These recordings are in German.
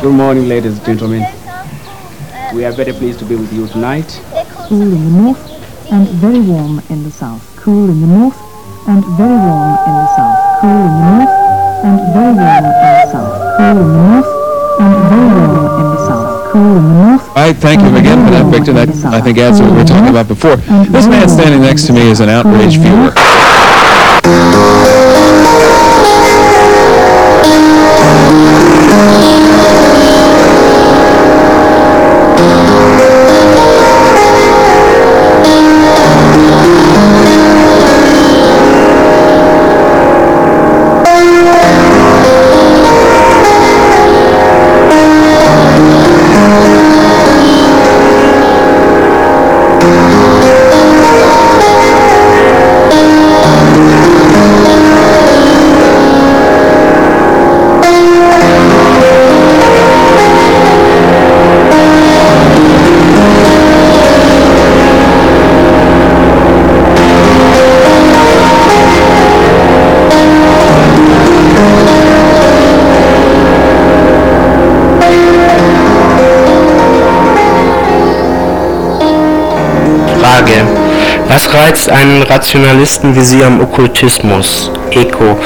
Good morning, ladies and gentlemen. We are very pleased to be with you tonight. Cool in the north and very warm in the south. Cool in the north and very warm in the south. Cool in the north and very warm in the south. Cool in the north and very warm in the south. Cool in the north. All right, thank you again for that, Victor. That, I think, adds to what we were talking about before. This man standing next to me is an outrage viewer. Reizt einen Rationalisten wie Sie am Okkultismus? Eko.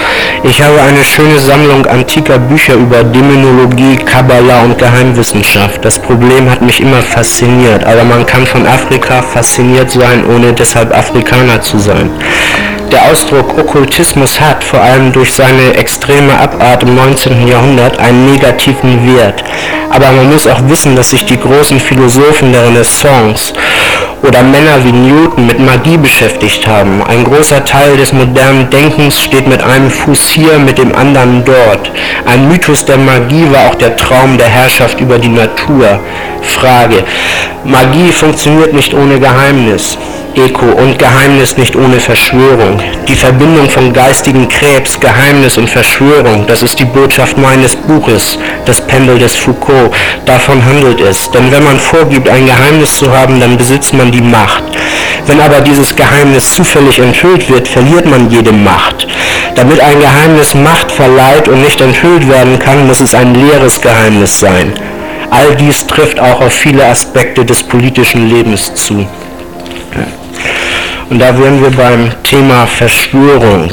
Ich habe eine schöne Sammlung antiker Bücher über Dämonologie, Kabbalah und Geheimwissenschaft. Das Problem hat mich immer fasziniert, aber man kann von Afrika fasziniert sein, ohne deshalb Afrikaner zu sein. Der Ausdruck Okkultismus hat, vor allem durch seine extreme Abart im 19. Jahrhundert, einen negativen Wert. Aber man muss auch wissen, dass sich die großen Philosophen der Renaissance oder Männer wie Newton mit Magie beschäftigt haben. Ein großer Teil des modernen Denkens steht mit einem Fuß hier, mit dem anderen dort. Ein Mythos der Magie war auch der Traum der Herrschaft über die Natur. Frage. Magie funktioniert nicht ohne Geheimnis. Eko und Geheimnis nicht ohne Verschwörung. Die Verbindung von geistigen Krebs, Geheimnis und Verschwörung, das ist die Botschaft meines Buches, das Pendel des Foucault. Davon handelt es. Denn wenn man vorgibt, ein Geheimnis zu haben, dann besitzt man die Macht. Wenn aber dieses Geheimnis zufällig enthüllt wird, verliert man jede Macht. Damit ein Geheimnis Macht verleiht und nicht enthüllt werden kann, muss es ein leeres Geheimnis sein. All dies trifft auch auf viele Aspekte des politischen Lebens zu. Und da wären wir beim Thema Verschwörung.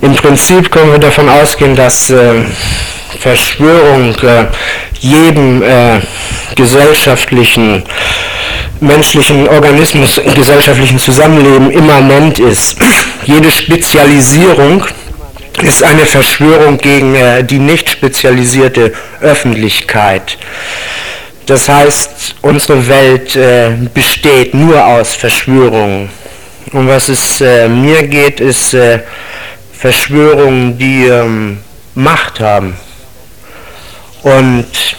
Im Prinzip können wir davon ausgehen, dass äh, Verschwörung äh, jedem äh, gesellschaftlichen, menschlichen Organismus, gesellschaftlichen Zusammenleben immanent ist. Jede Spezialisierung ist eine Verschwörung gegen äh, die nicht spezialisierte Öffentlichkeit. Das heißt, unsere Welt äh, besteht nur aus Verschwörungen. Um was es äh, mir geht, ist äh, Verschwörungen, die ähm, Macht haben. Und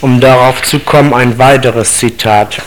um darauf zu kommen, ein weiteres Zitat.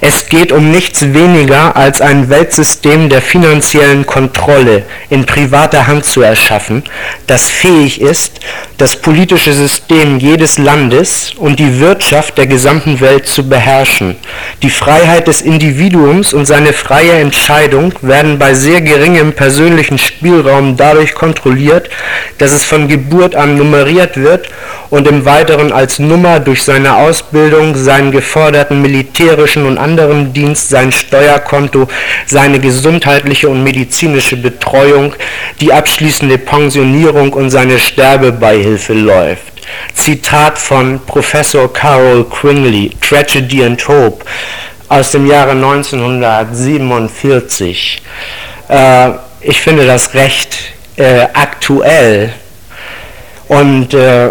Es geht um nichts weniger als ein Weltsystem der finanziellen Kontrolle in privater Hand zu erschaffen, das fähig ist, das politische System jedes Landes und die Wirtschaft der gesamten Welt zu beherrschen. Die Freiheit des Individuums und seine freie Entscheidung werden bei sehr geringem persönlichen Spielraum dadurch kontrolliert, dass es von Geburt an nummeriert wird und im Weiteren als Nummer durch seine Ausbildung, seinen geforderten militärischen und anderen Dienst, sein Steuerkonto, seine gesundheitliche und medizinische Betreuung, die abschließende Pensionierung und seine Sterbebeihilfe läuft. Zitat von Professor Carol Quingley, Tragedy and Hope, aus dem Jahre 1947. Äh, ich finde das recht äh, aktuell und äh,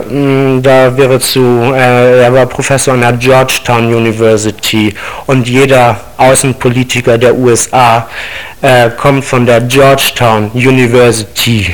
da wäre zu, äh, er war Professor an der Georgetown University und jeder Außenpolitiker der USA äh, kommt von der Georgetown University.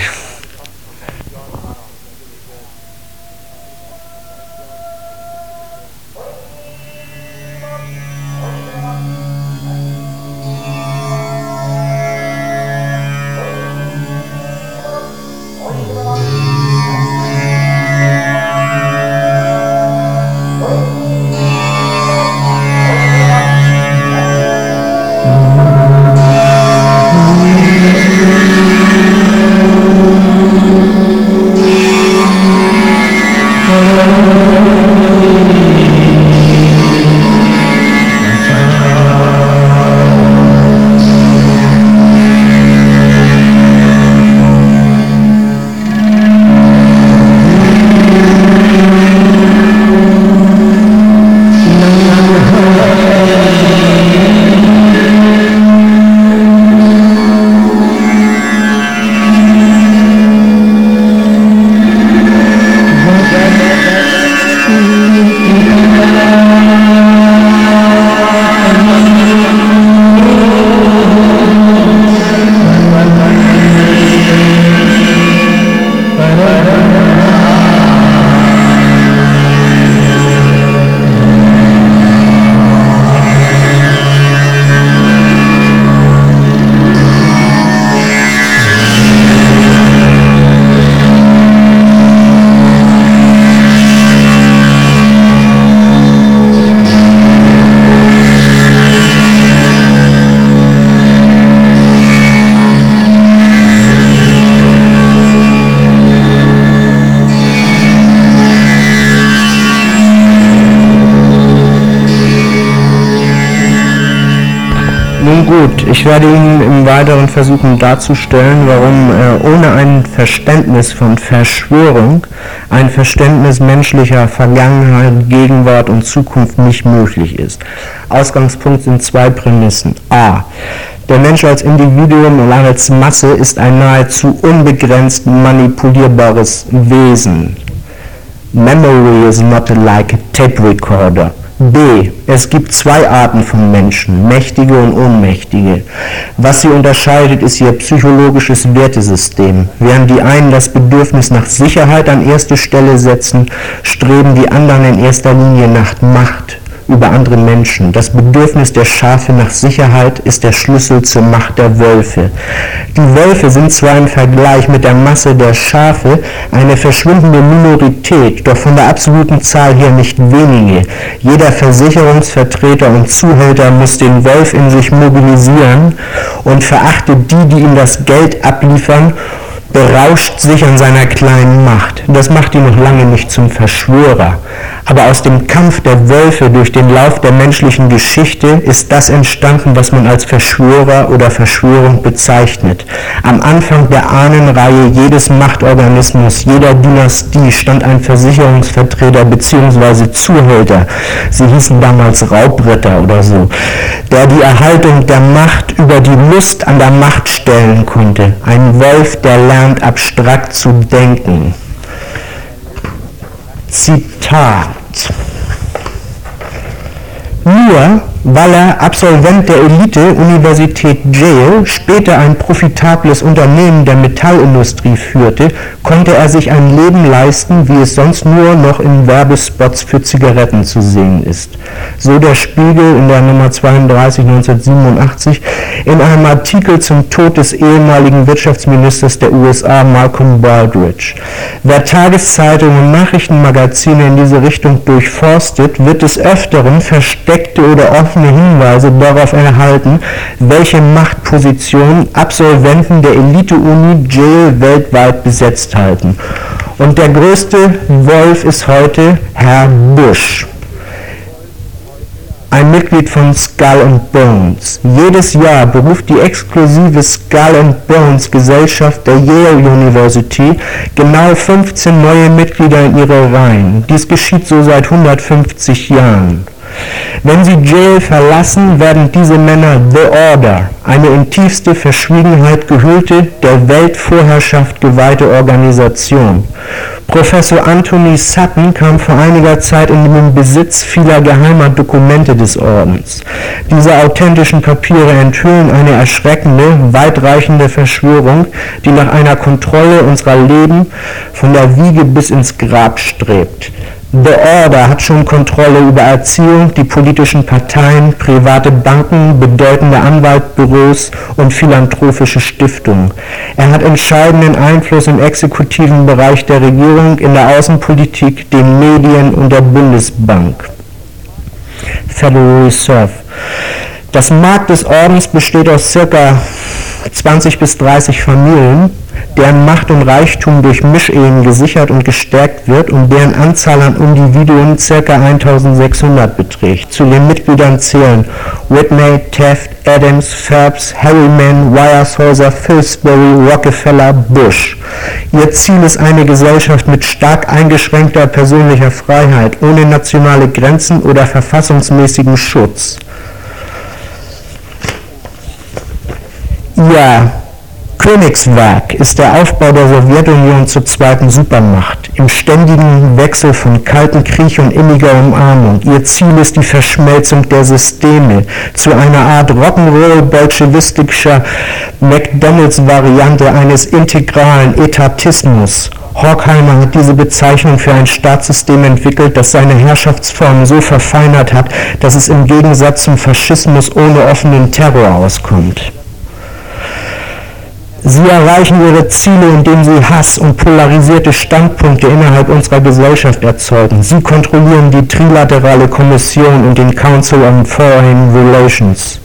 Ich werde Ihnen im Weiteren versuchen darzustellen, warum äh, ohne ein Verständnis von Verschwörung ein Verständnis menschlicher Vergangenheit, Gegenwart und Zukunft nicht möglich ist. Ausgangspunkt sind zwei Prämissen. A. Der Mensch als Individuum und als Masse ist ein nahezu unbegrenzt manipulierbares Wesen. Memory is not like a tape recorder. B. Es gibt zwei Arten von Menschen, Mächtige und Ohnmächtige. Was sie unterscheidet, ist ihr psychologisches Wertesystem. Während die einen das Bedürfnis nach Sicherheit an erste Stelle setzen, streben die anderen in erster Linie nach Macht über andere Menschen. Das Bedürfnis der Schafe nach Sicherheit ist der Schlüssel zur Macht der Wölfe. Die Wölfe sind zwar im Vergleich mit der Masse der Schafe eine verschwindende Minorität, doch von der absoluten Zahl her nicht wenige. Jeder Versicherungsvertreter und Zuhälter muss den Wolf in sich mobilisieren und verachtet die, die ihm das Geld abliefern berauscht sich an seiner kleinen Macht. Das macht ihn noch lange nicht zum Verschwörer. Aber aus dem Kampf der Wölfe durch den Lauf der menschlichen Geschichte ist das entstanden, was man als Verschwörer oder Verschwörung bezeichnet. Am Anfang der Ahnenreihe jedes Machtorganismus, jeder Dynastie stand ein Versicherungsvertreter bzw. Zuhälter, sie hießen damals Raubritter oder so, der die Erhaltung der Macht über die Lust an der Macht stellen konnte. Ein Wolf, der lernt abstrakt zu denken. Zitat. Nur weil er Absolvent der Elite-Universität Yale, später ein profitables Unternehmen der Metallindustrie führte, konnte er sich ein Leben leisten, wie es sonst nur noch in Werbespots für Zigaretten zu sehen ist. So der Spiegel in der Nummer 32 1987 in einem Artikel zum Tod des ehemaligen Wirtschaftsministers der USA Malcolm Baldrige. Wer Tageszeitungen und Nachrichtenmagazine in diese Richtung durchforstet, wird des Öfteren versteckte oder offene offene Hinweise darauf erhalten, welche Machtpositionen Absolventen der Elite-Uni Jail weltweit besetzt halten. Und der größte Wolf ist heute Herr Bush ein Mitglied von Skull and Bones. Jedes Jahr beruft die exklusive Skull and Bones Gesellschaft der Yale University genau 15 neue Mitglieder in ihre Reihen. Dies geschieht so seit 150 Jahren. Wenn sie Jail verlassen, werden diese Männer The Order, eine in tiefste Verschwiegenheit gehüllte, der Weltvorherrschaft geweihte Organisation. Professor Anthony Sutton kam vor einiger Zeit in den Besitz vieler geheimer Dokumente des Ordens. Diese authentischen Papiere enthüllen eine erschreckende, weitreichende Verschwörung, die nach einer Kontrolle unserer Leben von der Wiege bis ins Grab strebt. The Order hat schon Kontrolle über Erziehung, die politischen Parteien, private Banken, bedeutende Anwaltbüros und philanthropische Stiftungen. Er hat entscheidenden Einfluss im exekutiven Bereich der Regierung, in der Außenpolitik, den Medien und der Bundesbank. Federal Reserve. Das Markt des Ordens besteht aus circa 20 bis 30 Familien, deren Macht und Reichtum durch Mischehen gesichert und gestärkt wird und deren Anzahl an Individuen ca. 1600 beträgt. Zu den Mitgliedern zählen Whitney, Taft, Adams, Phelps, Harriman, Weyerhaeuser, Pillsbury, Rockefeller, Bush. Ihr Ziel ist eine Gesellschaft mit stark eingeschränkter persönlicher Freiheit, ohne nationale Grenzen oder verfassungsmäßigen Schutz. Ihr Königswerk ist der Aufbau der Sowjetunion zur zweiten Supermacht, im ständigen Wechsel von kalten Krieg und inniger Umarmung. Ihr Ziel ist die Verschmelzung der Systeme zu einer Art Rock'n'Roll-bolschewistischer McDonalds-Variante eines integralen Etatismus. Horkheimer hat diese Bezeichnung für ein Staatssystem entwickelt, das seine Herrschaftsformen so verfeinert hat, dass es im Gegensatz zum Faschismus ohne offenen Terror auskommt. Sie erreichen ihre Ziele, indem sie Hass und polarisierte Standpunkte innerhalb unserer Gesellschaft erzeugen. Sie kontrollieren die Trilaterale Kommission und den Council on Foreign Relations.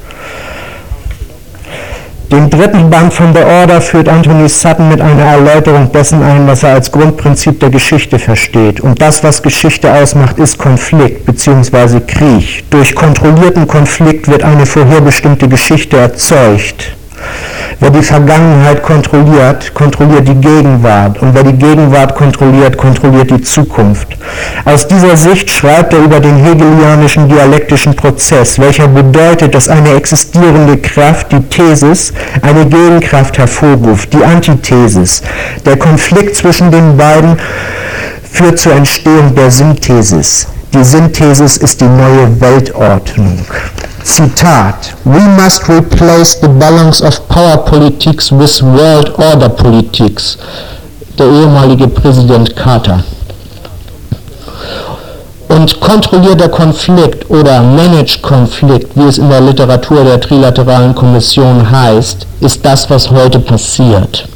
Den dritten Band von The Order führt Anthony Sutton mit einer Erläuterung dessen ein, was er als Grundprinzip der Geschichte versteht. Und das, was Geschichte ausmacht, ist Konflikt bzw. Krieg. Durch kontrollierten Konflikt wird eine vorherbestimmte Geschichte erzeugt. Wer die Vergangenheit kontrolliert, kontrolliert die Gegenwart. Und wer die Gegenwart kontrolliert, kontrolliert die Zukunft. Aus dieser Sicht schreibt er über den hegelianischen dialektischen Prozess, welcher bedeutet, dass eine existierende Kraft, die Thesis, eine Gegenkraft hervorruft, die Antithesis. Der Konflikt zwischen den beiden führt zur Entstehung der Synthesis. Die Synthesis ist die neue Weltordnung. Zitat, We must replace the balance of power politics with world order politics. Der ehemalige Präsident Carter. Und kontrollierter Konflikt oder Managed Konflikt, wie es in der Literatur der Trilateralen Kommission heißt, ist das, was heute passiert.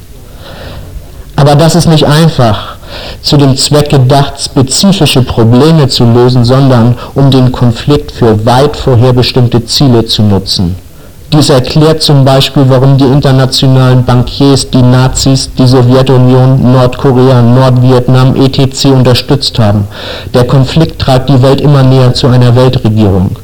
Aber das ist nicht einfach zu dem Zweck gedacht, spezifische Probleme zu lösen, sondern um den Konflikt für weit vorherbestimmte Ziele zu nutzen. Dies erklärt zum Beispiel, warum die internationalen Bankiers die Nazis, die Sowjetunion, Nordkorea, Nordvietnam etc. unterstützt haben. Der Konflikt treibt die Welt immer näher zu einer Weltregierung.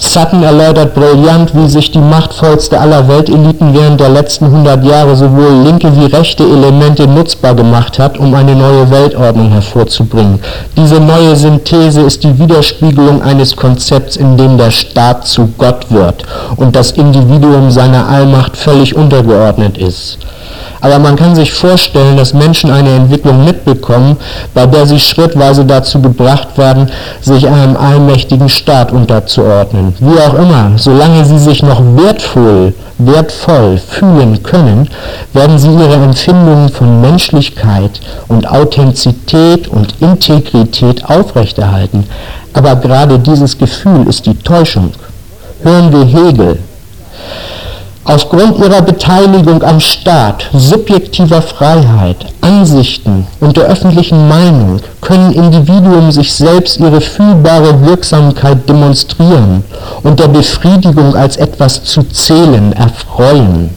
Sutton erläutert brillant, wie sich die machtvollste aller Welteliten während der letzten 100 Jahre sowohl linke wie rechte Elemente nutzbar gemacht hat, um eine neue Weltordnung hervorzubringen. Diese neue Synthese ist die Widerspiegelung eines Konzepts, in dem der Staat zu Gott wird und das Individuum seiner Allmacht völlig untergeordnet ist. Aber man kann sich vorstellen, dass Menschen eine Entwicklung mitbekommen, bei der sie schrittweise dazu gebracht werden, sich einem allmächtigen Staat unterzuordnen. Wie auch immer, solange sie sich noch wertvoll, wertvoll fühlen können, werden sie ihre Empfindungen von Menschlichkeit und Authentizität und Integrität aufrechterhalten. Aber gerade dieses Gefühl ist die Täuschung. Hören wir Hegel, Aufgrund ihrer Beteiligung am Staat, subjektiver Freiheit, Ansichten und der öffentlichen Meinung können Individuen sich selbst ihre fühlbare Wirksamkeit demonstrieren und der Befriedigung als etwas zu zählen erfreuen.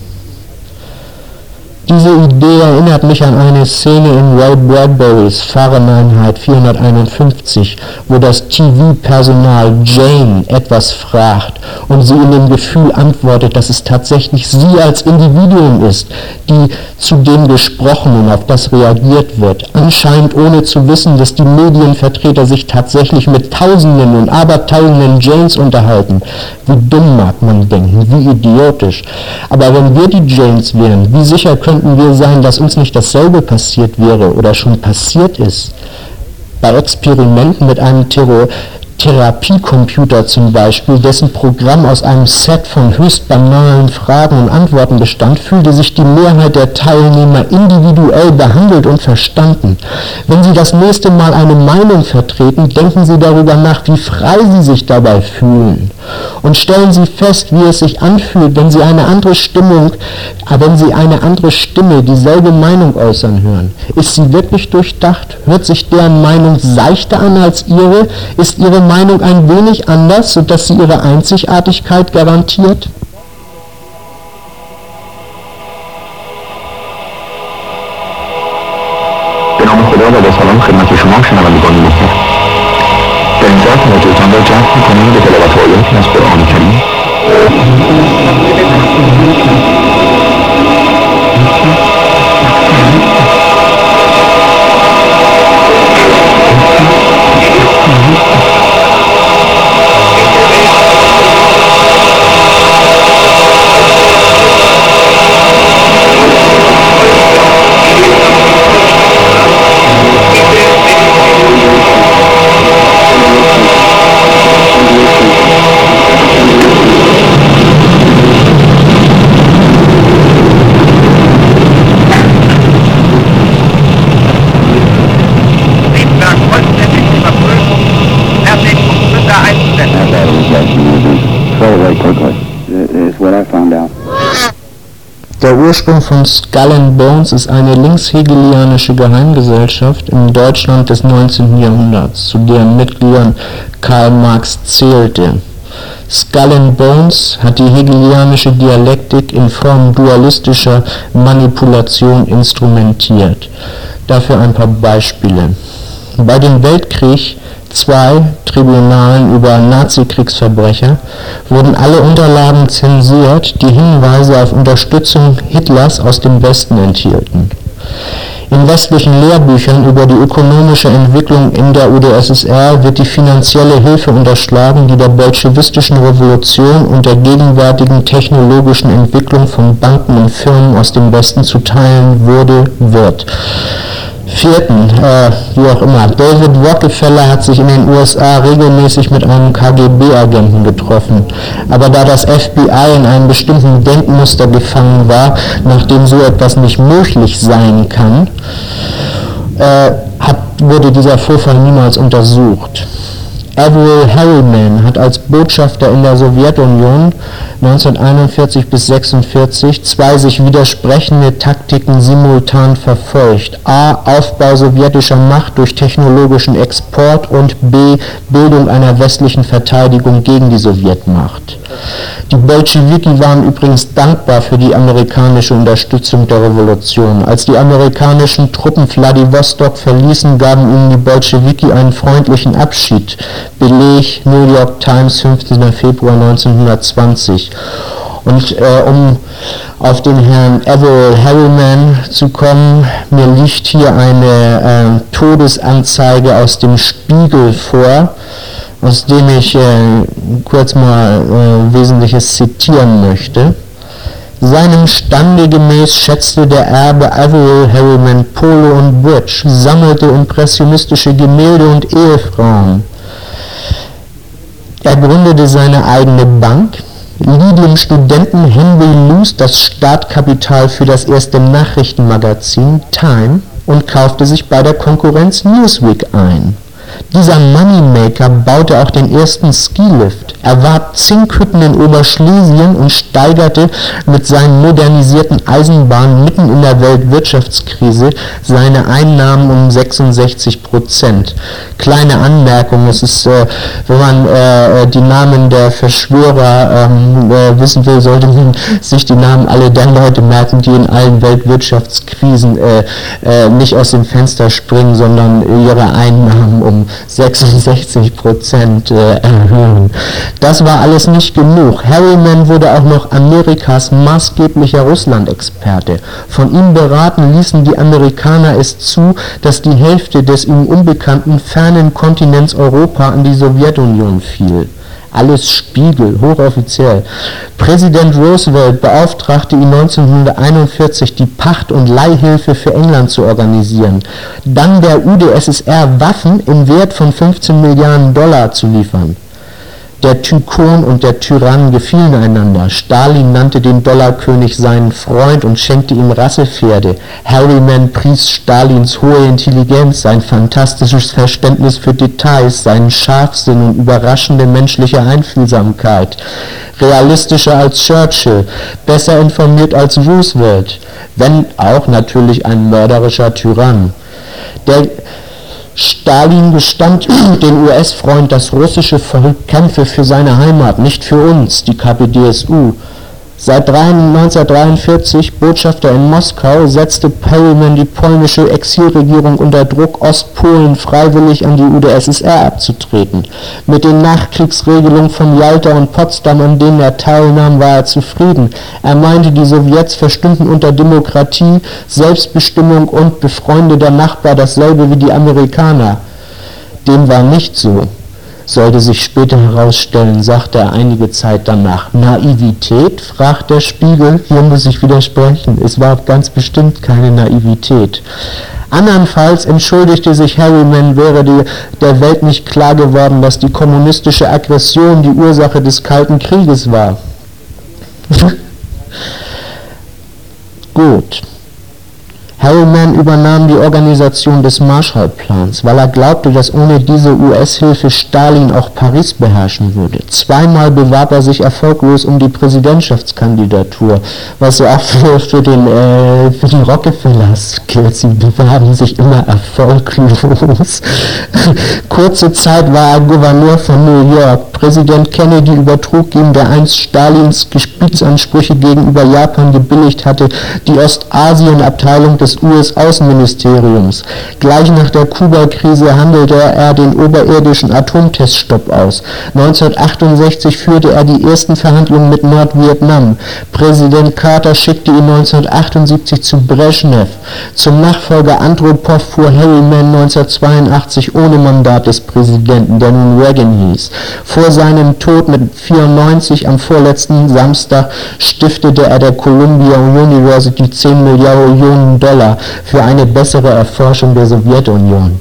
Diese Idee erinnert mich an eine Szene in Ray Bradburys Fahreneinheit 451, wo das TV-Personal Jane etwas fragt und sie in dem Gefühl antwortet, dass es tatsächlich sie als Individuum ist, die zu dem Gesprochenen, auf das reagiert wird, anscheinend ohne zu wissen, dass die Medienvertreter sich tatsächlich mit Tausenden und Abertausenden Janes unterhalten. Wie dumm mag man denken, wie idiotisch. Aber wenn wir die Janes wären, wie sicher könnten wir sein, dass uns nicht dasselbe passiert wäre oder schon passiert ist? Bei Experimenten mit einem Terror Therapiecomputer zum Beispiel, dessen Programm aus einem Set von höchst banalen Fragen und Antworten bestand, fühlte sich die Mehrheit der Teilnehmer individuell behandelt und verstanden. Wenn Sie das nächste Mal eine Meinung vertreten, denken Sie darüber nach, wie frei Sie sich dabei fühlen. Und stellen Sie fest, wie es sich anfühlt, wenn Sie eine andere Stimmung, äh, wenn Sie eine andere Stimme dieselbe Meinung äußern hören. Ist sie wirklich durchdacht? Hört sich deren Meinung seichter an als Ihre? Ist Ihre Meinung ein wenig anders, sodass sie ihre Einzigartigkeit garantiert? به نام خدا و با سلام خدمت شما شنوندگان محترم در این ظرف توجهتان را جلب میکنیم به تلاوت آیاتی از قرآن کریم Ursprung von Skull and Bones ist eine linkshegelianische Geheimgesellschaft im Deutschland des 19. Jahrhunderts, zu deren Mitgliedern Karl Marx zählte. Skull and Bones hat die hegelianische Dialektik in Form dualistischer Manipulation instrumentiert. Dafür ein paar Beispiele. Bei den Weltkrieg II Tribunalen über Nazi-Kriegsverbrecher wurden alle Unterlagen zensiert, die Hinweise auf Unterstützung Hitlers aus dem Westen enthielten. In westlichen Lehrbüchern über die ökonomische Entwicklung in der UdSSR wird die finanzielle Hilfe unterschlagen, die der bolschewistischen Revolution und der gegenwärtigen technologischen Entwicklung von Banken und Firmen aus dem Westen zuteilen wurde, wird. Vierten, äh, wie auch immer, David Rockefeller hat sich in den USA regelmäßig mit einem KGB-Agenten getroffen. Aber da das FBI in einem bestimmten Denkmuster gefangen war, nachdem so etwas nicht möglich sein kann, äh, hat, wurde dieser Vorfall niemals untersucht. Averell Harriman hat als Botschafter in der Sowjetunion 1941 bis 1946 zwei sich widersprechende Taktiken simultan verfolgt. A. Aufbau sowjetischer Macht durch technologischen Export und B. Bildung einer westlichen Verteidigung gegen die Sowjetmacht. Die Bolschewiki waren übrigens dankbar für die amerikanische Unterstützung der Revolution. Als die amerikanischen Truppen Vladivostok verließen, gaben ihnen die Bolschewiki einen freundlichen Abschied. Beleg New York Times 15. Februar 1920. Und äh, um auf den Herrn Everett Harriman zu kommen, mir liegt hier eine äh, Todesanzeige aus dem Spiegel vor, aus dem ich äh, kurz mal äh, Wesentliches zitieren möchte. Seinem Stande gemäß schätzte der Erbe Averill Harriman Polo und Bridge, sammelte impressionistische Gemälde und Ehefrauen. Er gründete seine eigene Bank, lieh dem Studenten Henry Luce das Startkapital für das erste Nachrichtenmagazin Time und kaufte sich bei der Konkurrenz Newsweek ein. Dieser Moneymaker baute auch den ersten Skilift, erwarb Zinkhütten in Oberschlesien und steigerte mit seinen modernisierten Eisenbahnen mitten in der Weltwirtschaftskrise seine Einnahmen um 66 Prozent. Kleine Anmerkung, es ist, äh, wenn man äh, die Namen der Verschwörer ähm, äh, wissen will, sollte man sich die Namen alle der Leute merken, die in allen Weltwirtschaftskrisen äh, äh, nicht aus dem Fenster springen, sondern ihre Einnahmen um 66 Prozent äh, erhöhen. Das war alles nicht genug. Harriman wurde auch noch Amerikas maßgeblicher Russland-Experte. Von ihm beraten ließen die Amerikaner es zu, dass die Hälfte des ihm unbekannten fernen Kontinents Europa an die Sowjetunion fiel alles Spiegel, hochoffiziell. Präsident Roosevelt beauftragte ihn 1941, die Pacht- und Leihhilfe für England zu organisieren, dann der UdSSR Waffen im Wert von 15 Milliarden Dollar zu liefern. Der Tykon und der Tyrann gefielen einander. Stalin nannte den Dollarkönig seinen Freund und schenkte ihm Rassepferde. Harriman pries Stalins hohe Intelligenz, sein fantastisches Verständnis für Details, seinen Scharfsinn und überraschende menschliche Einfühlsamkeit. Realistischer als Churchill, besser informiert als Roosevelt, wenn auch natürlich ein mörderischer Tyrann. Der Stalin gestand dem US-Freund, das russische Volk kämpfe für seine Heimat, nicht für uns, die KPDSU. Seit 1943 Botschafter in Moskau setzte Perelman die polnische Exilregierung unter Druck, Ostpolen freiwillig an die UdSSR abzutreten. Mit den Nachkriegsregelungen von Jalta und Potsdam, an denen er teilnahm, war er zufrieden. Er meinte, die Sowjets verstünden unter Demokratie, Selbstbestimmung und befreundeter Nachbar dasselbe wie die Amerikaner. Dem war nicht so sollte sich später herausstellen, sagte er einige Zeit danach. Naivität? fragt der Spiegel. Hier muss ich widersprechen. Es war ganz bestimmt keine Naivität. Andernfalls entschuldigte sich Harriman, wäre die, der Welt nicht klar geworden, dass die kommunistische Aggression die Ursache des Kalten Krieges war. Harriman übernahm die Organisation des Marshallplans, weil er glaubte, dass ohne diese US-Hilfe Stalin auch Paris beherrschen würde. Zweimal bewarb er sich erfolglos um die Präsidentschaftskandidatur, was ja auch für, für, den, äh, für die Rockefellers gilt. Sie bewarben sich immer erfolglos. Kurze Zeit war er Gouverneur von New York. Präsident Kennedy übertrug ihm, der einst Stalins Gebietsansprüche gegenüber Japan gebilligt hatte, die Ostasien-Abteilung des US-Außenministeriums. Gleich nach der Kuba-Krise handelte er den oberirdischen Atomteststopp aus. 1968 führte er die ersten Verhandlungen mit Nordvietnam. Präsident Carter schickte ihn 1978 zu Brezhnev. Zum Nachfolger Andropov fuhr Harriman 1982 ohne Mandat des Präsidenten, der nun Reagan hieß. Vor seinem Tod mit 94 am vorletzten Samstag stiftete er der Columbia University 10 Millionen Dollar Dollar für eine bessere Erforschung der Sowjetunion.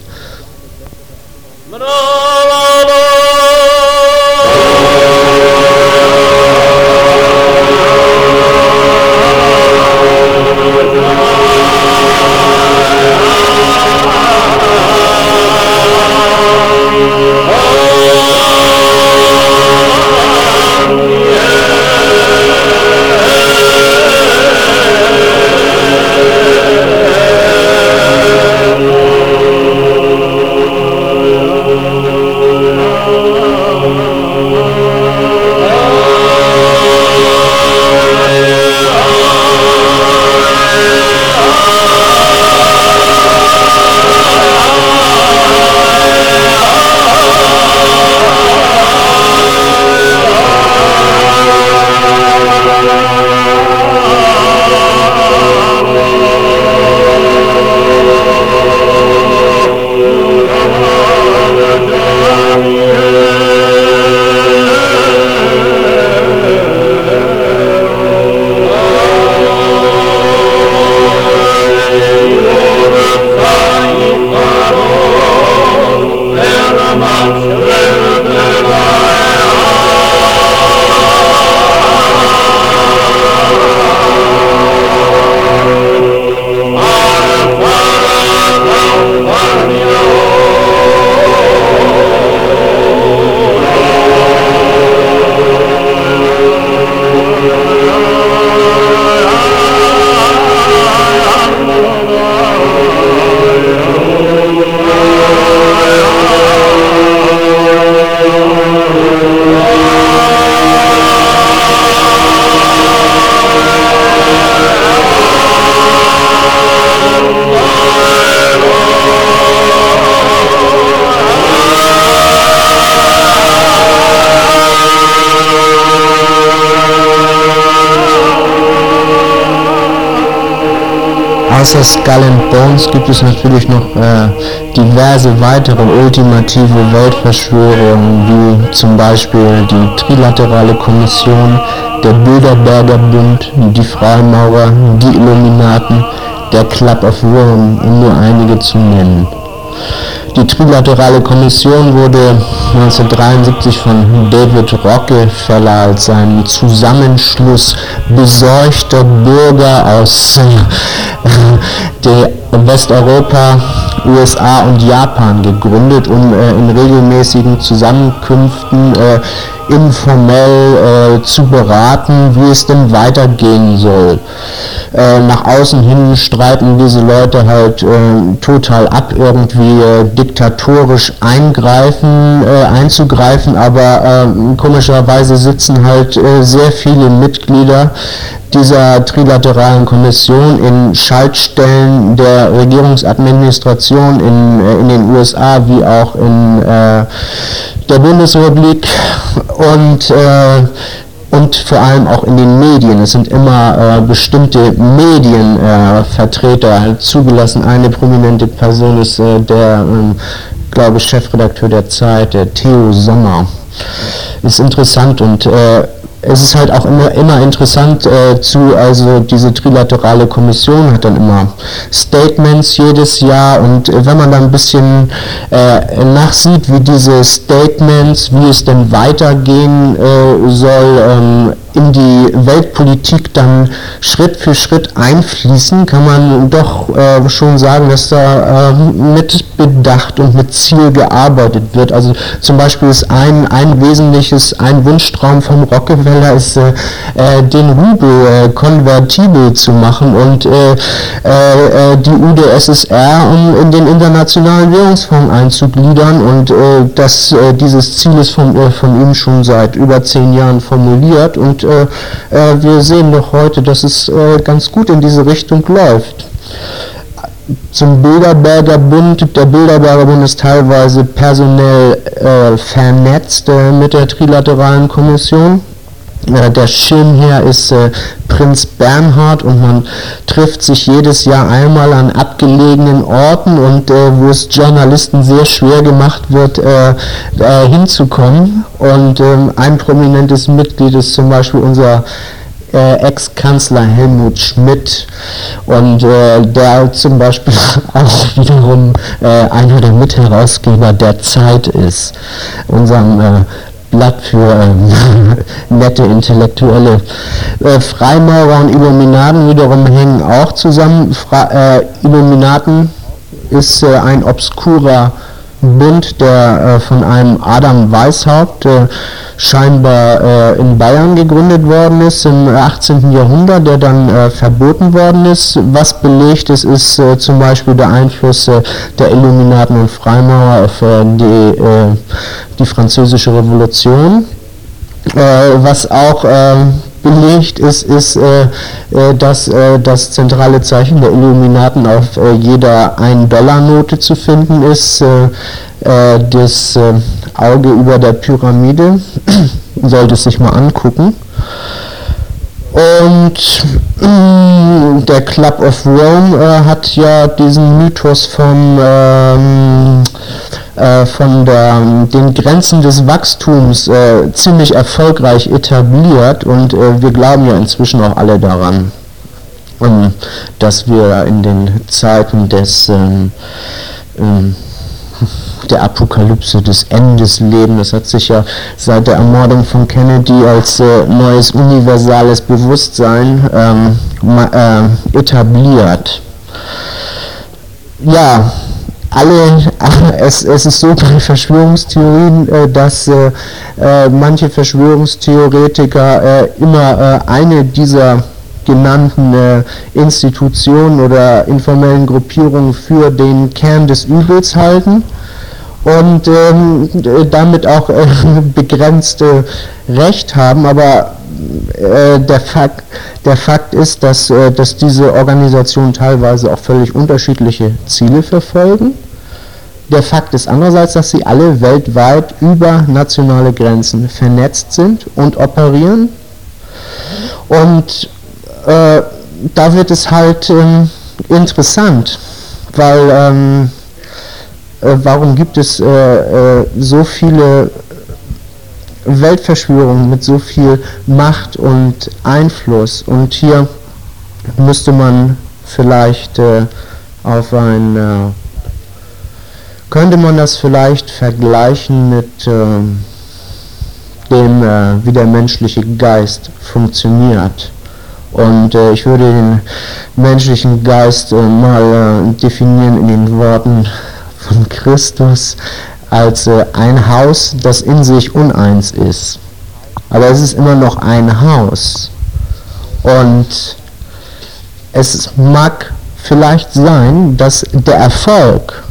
Außer Skull and Bones gibt es natürlich noch äh, diverse weitere ultimative Weltverschwörungen, wie zum Beispiel die Trilaterale Kommission, der Bilderberger Bund, die Freimaurer, die Illuminaten, der Club of Rome, um nur einige zu nennen. Die Trilaterale Kommission wurde 1973 von David Rockefeller als ein Zusammenschluss besorgter Bürger aus äh, Westeuropa, USA und Japan gegründet, um äh, in regelmäßigen Zusammenkünften äh, informell äh, zu beraten, wie es denn weitergehen soll. Nach außen hin streiten diese Leute halt total ab, irgendwie diktatorisch eingreifen, einzugreifen, aber komischerweise sitzen halt sehr viele Mitglieder dieser trilateralen Kommission in Schaltstellen der Regierungsadministration in, in den USA wie auch in der Bundesrepublik und äh, und vor allem auch in den Medien. Es sind immer äh, bestimmte Medienvertreter äh, halt zugelassen. Eine prominente Person ist äh, der, ähm, glaube ich, Chefredakteur der Zeit, der Theo Sommer. Ist interessant und äh, es ist halt auch immer, immer interessant äh, zu, also diese trilaterale Kommission hat dann immer Statements jedes Jahr und äh, wenn man dann ein bisschen äh, nachsieht, wie diese Statements, wie es denn weitergehen äh, soll, ähm, in die Weltpolitik dann Schritt für Schritt einfließen, kann man doch äh, schon sagen, dass da äh, mit Bedacht und mit Ziel gearbeitet wird. Also zum Beispiel ist ein, ein wesentliches, ein Wunschtraum vom Rockefeller ist, äh, äh den Rubel äh, konvertibel zu machen und die UdSSR um in den Internationalen Währungsfonds einzugliedern und das, dieses Ziel ist von, von ihm schon seit über zehn Jahren formuliert und wir sehen doch heute, dass es ganz gut in diese Richtung läuft. Zum Bilderberger Bund, der Bilderberger Bund ist teilweise personell äh, vernetzt äh, mit der Trilateralen Kommission. Äh, der Schirmherr ist äh, Prinz Bernhard und man trifft sich jedes Jahr einmal an abgelegenen Orten und äh, wo es Journalisten sehr schwer gemacht wird, äh, äh, hinzukommen. Und ähm, ein prominentes Mitglied ist zum Beispiel unser äh, Ex-Kanzler Helmut Schmidt und äh, der zum Beispiel auch wiederum äh, einer der Mitherausgeber der Zeit ist, unserem Blatt für ähm, nette Intellektuelle. Äh, Freimaurer und Illuminaten wiederum hängen auch zusammen. Fra äh, Illuminaten ist äh, ein obskurer Bund, der äh, von einem Adam Weishaupt äh, scheinbar äh, in Bayern gegründet worden ist im 18. Jahrhundert, der dann äh, verboten worden ist. Was belegt ist, ist äh, zum Beispiel der Einfluss äh, der Illuminaten und Freimaurer auf die, die französische Revolution. was auch belegt ist, ist äh, dass äh, das zentrale Zeichen der Illuminaten auf äh, jeder 1-Dollar-Note zu finden ist. das Auge über der Pyramide, sollte es sich mal angucken. Und äh, der Club of Rome äh, hat ja diesen Mythos vom, ähm, äh, von der, den Grenzen des Wachstums äh, ziemlich erfolgreich etabliert und äh, wir glauben ja inzwischen auch alle daran, ähm, dass wir in den Zeiten des ähm, ähm, der Apokalypse, des Endes leben. Das hat sich ja seit der Ermordung von Kennedy als äh, neues universales Bewusstsein ähm, äh, etabliert. Ja, alle, es, es ist so bei Verschwörungstheorien, äh, dass äh, äh, manche Verschwörungstheoretiker äh, immer eine dieser genannten äh, Institutionen oder informellen Gruppierungen für den Kern des Übels halten und ähm, damit auch äh, begrenzte Recht haben, aber äh, der, Fakt, der Fakt ist, dass, äh, dass diese Organisationen teilweise auch völlig unterschiedliche Ziele verfolgen. Der Fakt ist andererseits, dass sie alle weltweit über nationale Grenzen vernetzt sind und operieren. Und äh, da wird es halt ähm, interessant, weil ähm, äh, warum gibt es äh, äh, so viele Weltverschwörungen mit so viel Macht und Einfluss? Und hier müsste man vielleicht äh, auf ein, äh, könnte man das vielleicht vergleichen mit dem, wie der menschliche Geist funktioniert. Und äh, ich würde den menschlichen Geist äh, mal äh, definieren in den Worten von Christus als äh, ein Haus, das in sich uneins ist. Aber es ist immer noch ein Haus. Und es mag vielleicht sein, dass der Erfolg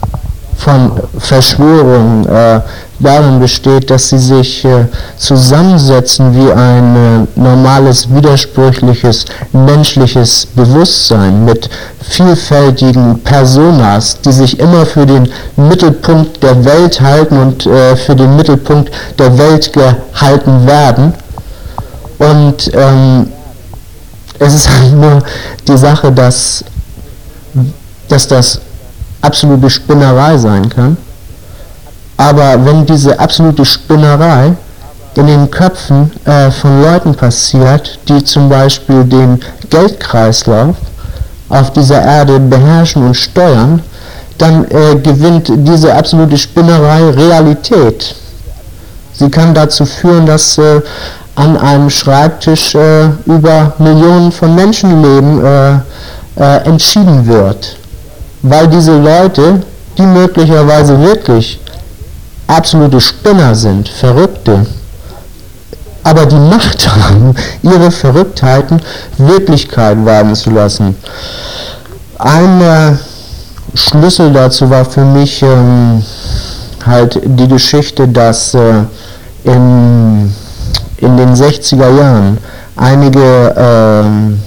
von Verschwörungen äh, darin besteht, dass sie sich äh, zusammensetzen wie ein äh, normales, widersprüchliches, menschliches Bewusstsein mit vielfältigen Personas, die sich immer für den Mittelpunkt der Welt halten und äh, für den Mittelpunkt der Welt gehalten werden. Und ähm, es ist halt nur die Sache, dass, dass das absolute Spinnerei sein kann. Aber wenn diese absolute Spinnerei in den Köpfen äh, von Leuten passiert, die zum Beispiel den Geldkreislauf auf dieser Erde beherrschen und steuern, dann äh, gewinnt diese absolute Spinnerei Realität. Sie kann dazu führen, dass äh, an einem Schreibtisch äh, über Millionen von Menschenleben äh, äh, entschieden wird, weil diese Leute, die möglicherweise wirklich absolute Spinner sind, Verrückte, aber die Macht haben, ihre Verrücktheiten Wirklichkeit werden zu lassen. Ein äh, Schlüssel dazu war für mich ähm, halt die Geschichte, dass äh, in, in den 60er Jahren einige ähm,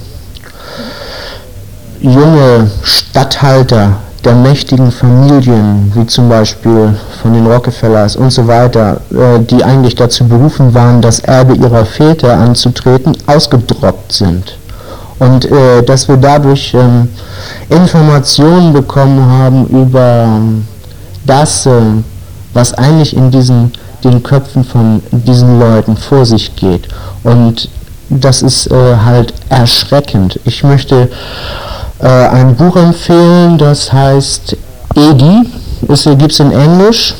junge Statthalter der mächtigen Familien, wie zum Beispiel von den Rockefellers und so weiter, äh, die eigentlich dazu berufen waren, das Erbe ihrer Väter anzutreten, ausgedroppt sind. Und äh, dass wir dadurch ähm, Informationen bekommen haben über das, äh, was eigentlich in diesen, den Köpfen von diesen Leuten vor sich geht. Und das ist halt erschreckend. Ich möchte äh, ein Buch empfehlen, das heißt Edi, es gibt es in Englisch.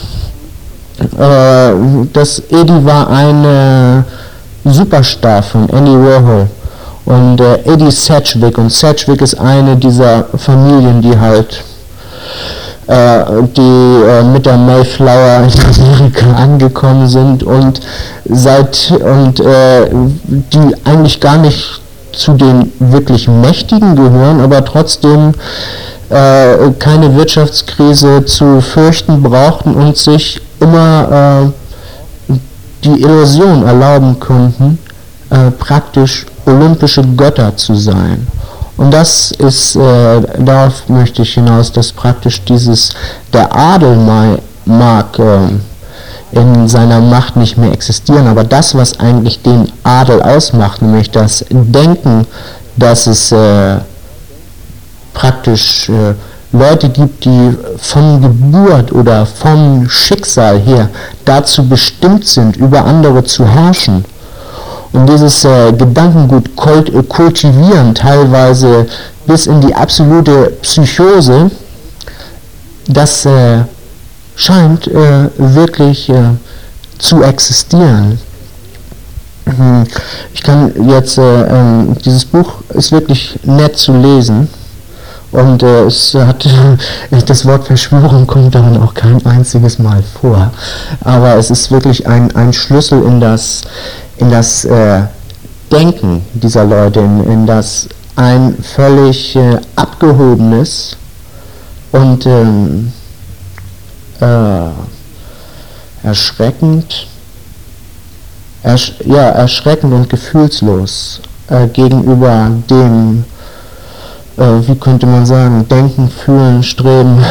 Äh, das Edi war eine Superstar von Andy Warhol und äh, Eddie Sedgwick und Sedgwick ist eine dieser Familien, die halt äh, die äh, mit der Mayflower in Amerika angekommen sind und seit und äh, die eigentlich gar nicht zu den wirklich Mächtigen gehören, aber trotzdem äh, keine Wirtschaftskrise zu fürchten brauchten und sich immer äh, die Illusion erlauben konnten, äh, praktisch olympische Götter zu sein. Und das ist, äh, darauf möchte ich hinaus, dass praktisch dieses, der Adel mag äh, in seiner Macht nicht mehr existieren, aber das, was eigentlich den Adel ausmacht, nämlich das Denken, dass es äh, praktisch äh, Leute gibt, die von Geburt oder vom Schicksal her dazu bestimmt sind, über andere zu herrschen, und dieses äh, Gedankengut äh, kultivieren, teilweise bis in die absolute Psychose, das äh, scheint äh, wirklich äh, zu existieren. Hm, ich kann jetzt, äh, ähm, dieses Buch ist wirklich nett zu lesen. Und äh, es hat, das Wort Verschwörung kommt darin auch kein einziges Mal vor. Aber es ist wirklich ein, ein Schlüssel in das, in das äh, Denken dieser Leute, in, in das ein völlig äh, abgehobenes und ähm, äh, erschreckend, ersch ja, erschreckend und gefühlslos äh, gegenüber dem, äh, wie könnte man sagen, Denken, Fühlen, Streben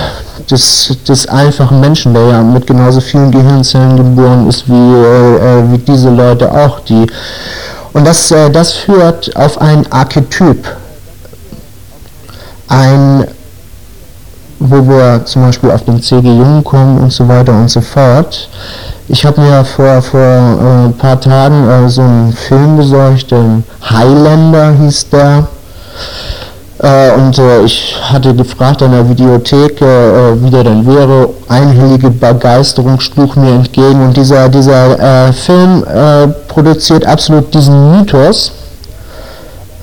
des, des einfachen Menschen, der ja mit genauso vielen Gehirnzellen geboren ist wie, äh, äh, wie diese Leute auch, die und das, äh, das führt auf ein Archetyp, ein, wo wir zum Beispiel auf den C.G. Jung kommen und so weiter und so fort. Ich habe mir vor, vor äh, ein paar Tagen äh, so einen Film besorgt, Highlander hieß der. Äh, und äh, ich hatte gefragt an der Videothek, äh, wie der denn wäre. Einhellige Begeisterung schlug mir entgegen. Und dieser, dieser äh, Film äh, produziert absolut diesen Mythos,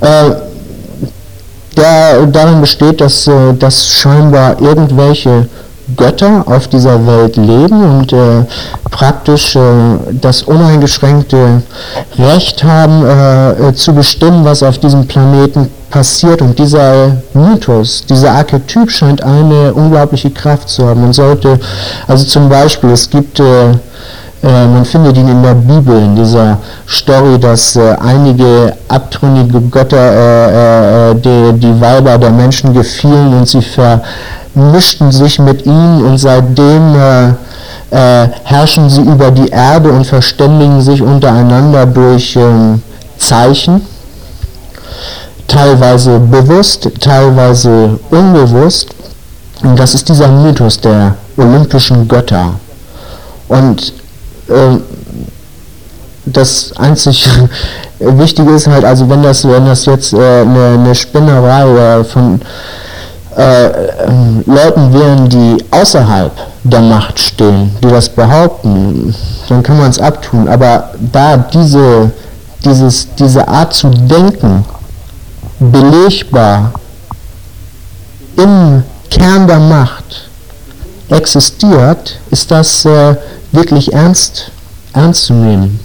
äh, der darin besteht, dass, dass scheinbar irgendwelche Götter auf dieser Welt leben und äh, praktisch äh, das uneingeschränkte Recht haben, äh, zu bestimmen, was auf diesem Planeten passiert. Und dieser Mythos, dieser Archetyp scheint eine unglaubliche Kraft zu haben. Man sollte, also zum Beispiel, es gibt, äh, äh, man findet ihn in der Bibel, in dieser Story, dass äh, einige abtrünnige Götter äh, äh, die, die Weiber der Menschen gefielen und sie vermischten sich mit ihnen und seitdem äh, herrschen sie über die Erde und verständigen sich untereinander durch ähm, Zeichen teilweise bewusst, teilweise unbewusst. Und das ist dieser Mythos der olympischen Götter. Und äh, das einzig Wichtige ist halt, also wenn das, wenn das jetzt äh, eine, eine Spinnerei äh, von äh, ähm, Leuten wären, die außerhalb der Macht stehen, die das behaupten, dann kann man es abtun. Aber da diese, dieses, diese Art zu denken belegbar im Kern der Macht existiert, ist das äh, wirklich ernst, ernst zu nehmen.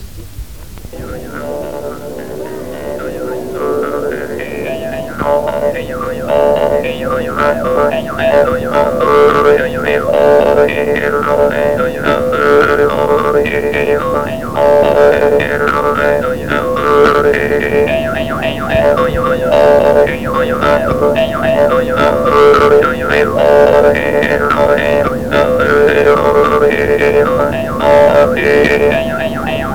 ver, ay, ay, ay, ay, ay, ay, ay, ay.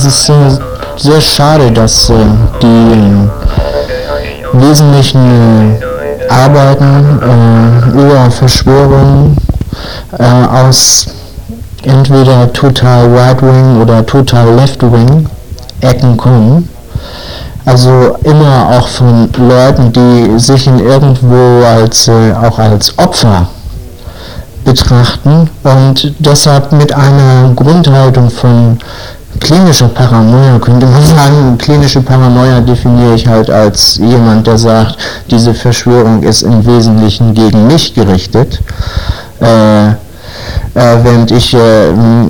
es ist äh, sehr schade, dass äh, die wesentlichen äh, Arbeiten äh, über Verschwörungen äh, aus entweder total Right-Wing oder total Left-Wing Ecken kommen. Also immer auch von Leuten, die sich in irgendwo als, auch als Opfer betrachten und deshalb mit einer Grundhaltung von klinische Paranoia könnte man sagen. Klinische Paranoia definiere ich halt als jemand, der sagt, diese Verschwörung ist im Wesentlichen gegen mich gerichtet. Äh, äh, während ich äh,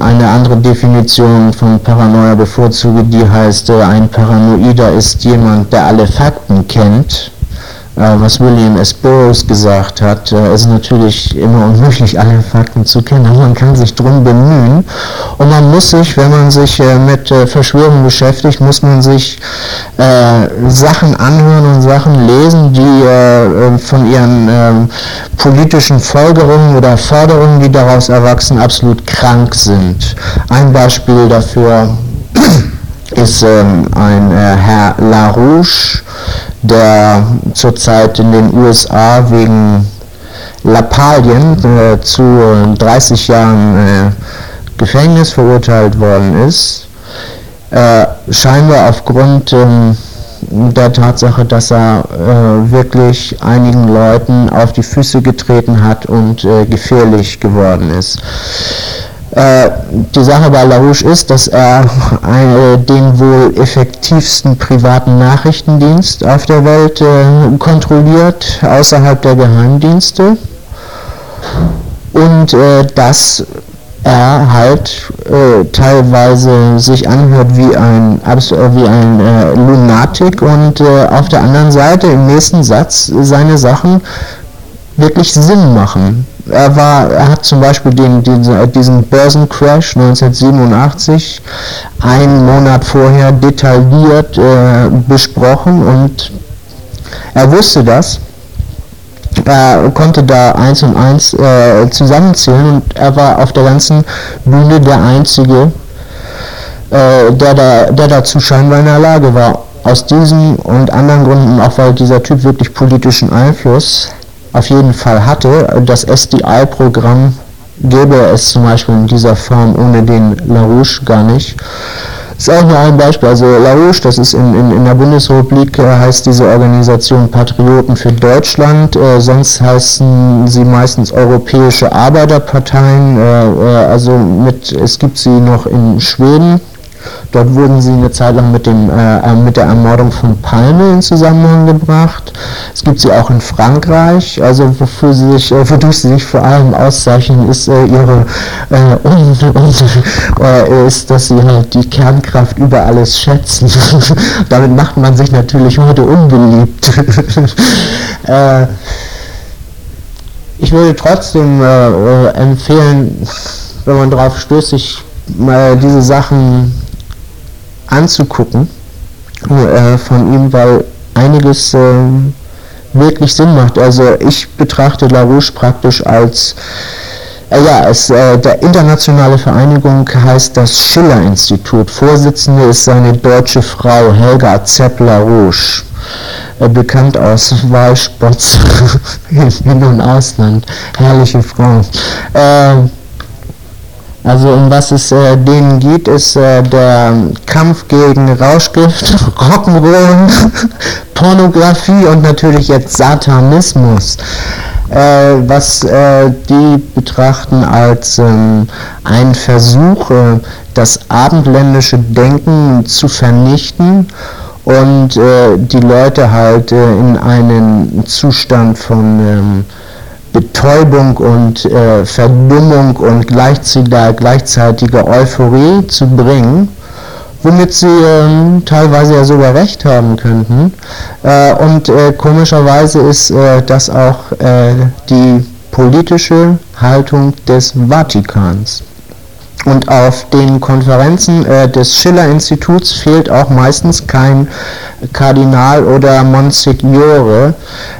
eine andere Definition von Paranoia bevorzuge, die heißt, äh, ein Paranoider ist jemand, der alle Fakten kennt was William S. Burroughs gesagt hat. Äh, ist natürlich immer unmöglich, alle Fakten zu kennen, aber man kann sich drum bemühen. Und man muss sich, wenn man sich äh, mit Verschwörungen beschäftigt, muss man sich Sachen anhören und Sachen lesen, die von ihren ähm, politischen Folgerungen oder Forderungen, die daraus erwachsen, absolut krank sind. Ein Beispiel dafür ist ähm, ein Herr LaRouche, der zurzeit in den USA wegen Lappalien äh, zu 30 Jahren äh, Gefängnis verurteilt worden ist, äh, scheinbar aufgrund ähm, der Tatsache, dass er äh, wirklich einigen Leuten auf die Füße getreten hat und äh, gefährlich geworden ist. Äh, die Sache bei LaRouche ist, dass er den wohl effektivsten privaten Nachrichtendienst auf der Welt äh, kontrolliert, außerhalb der Geheimdienste. Und äh, dass er halt teilweise sich anhört wie ein, wie ein Lunatik und auf der anderen Seite im nächsten Satz seine Sachen wirklich Sinn machen er, war, er hat zum Beispiel den, den, diesen Börsencrash 1987 einen Monat vorher detailliert äh, besprochen und er wusste das. Er konnte da eins und eins äh, zusammenzählen und er war auf der ganzen Bühne der Einzige, äh, der, da, der dazu scheinbar in der Lage war. Aus diesen und anderen Gründen, auch weil dieser Typ wirklich politischen Einfluss auf jeden Fall hatte. Das SDI-Programm gäbe es zum Beispiel in dieser Form ohne den LaRouche gar nicht. Das ist auch nur ein Beispiel. Also LaRouche, das ist in, in, in der Bundesrepublik, äh, heißt diese Organisation Patrioten für Deutschland. Äh, sonst heißen sie meistens Europäische Arbeiterparteien. Äh, äh also mit, es gibt sie noch in Schweden Dort wurden sie eine Zeit lang mit, dem, äh, mit der Ermordung von Palme in Zusammenhang gebracht. Es gibt sie auch in Frankreich, also wofür sie sich, äh, wodurch sie sich vor allem auszeichnen, ist äh, ihre äh, und, und, äh, ist, dass sie halt die Kernkraft über alles schätzen. Damit macht man sich natürlich heute unbeliebt. Äh, ich würde trotzdem empfehlen, wenn man darauf stößt, sich mal diese Sachen anzugucken äh, von ihm, weil einiges äh, wirklich Sinn macht. Also ich betrachte LaRouche praktisch als äh, ja, es, äh, der internationale Vereinigung heißt das Schiller-Institut. Vorsitzende ist seine deutsche Frau Helga Zepp-LaRouche, äh, bekannt aus Wahlspots in und Ausland. Herrliche Frau. Äh, also um was es äh, denen geht, ist äh, der Kampf gegen Rauschgift, Rock'n'Roll, Pornografie und natürlich jetzt Satanismus. Äh, was äh, die betrachten als ähm, ein Versuch, äh, das abendländische Denken zu vernichten und äh, die Leute halt in einen Zustand von ähm, Betäubung und äh, Verdummung und gleichzeitiger, Euphorie zu bringen, womit sie äh, teilweise ja sogar recht haben könnten. Äh, und äh, komischerweise ist äh, das auch äh, die politische Haltung des Vatikans. Und auf den Konferenzen äh, des Schiller-Instituts fehlt auch meistens kein Kardinal oder Monsignore,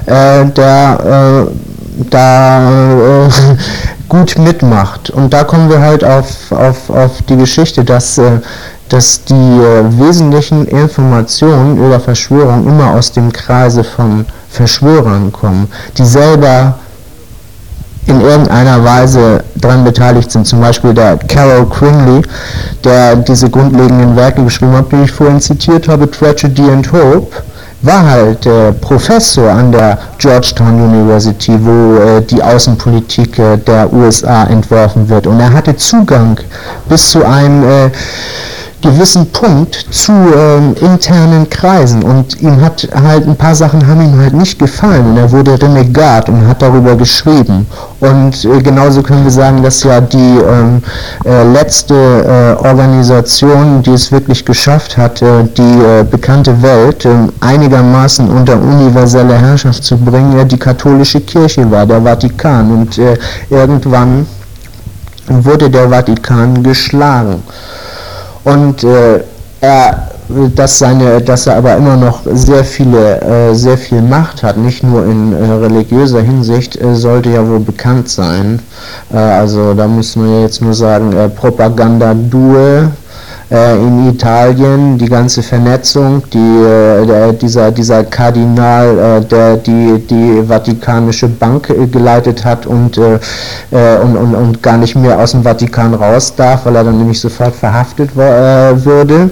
äh, der äh, da äh, gut mitmacht. Und da kommen wir halt auf, auf, auf die Geschichte, dass, äh, dass die äh, wesentlichen Informationen über Verschwörung immer aus dem Kreise von Verschwörern kommen, die selber in irgendeiner Weise daran beteiligt sind. Zum Beispiel der Carol Quinley, der diese grundlegenden Werke geschrieben hat, die ich vorhin zitiert habe, Tragedy and Hope war halt äh, Professor an der Georgetown University, wo äh, die Außenpolitik äh, der USA entworfen wird. Und er hatte Zugang bis zu einem äh, gewissen Punkt zu ähm, internen Kreisen. Und ihm hat halt ein paar Sachen haben ihm halt nicht gefallen. Und er wurde Renegat und hat darüber geschrieben. Und äh, genauso können wir sagen, dass ja die ähm, äh, letzte äh, Organisation, die es wirklich geschafft hat, äh, die äh, bekannte Welt ähm, einigermaßen unter universelle Herrschaft zu bringen, ja die katholische Kirche war, der Vatikan. Und äh, irgendwann wurde der Vatikan geschlagen und äh, er dass, seine, dass er aber immer noch sehr viele, äh, sehr viel Macht hat, nicht nur in äh, religiöser Hinsicht, äh, sollte ja wohl bekannt sein. Äh, also da man ja jetzt nur sagen, äh, Propaganda Due in Italien, die ganze Vernetzung, die, der, dieser, dieser Kardinal, der die, die Vatikanische Bank geleitet hat und, und, und, und gar nicht mehr aus dem Vatikan raus darf, weil er dann nämlich sofort verhaftet würde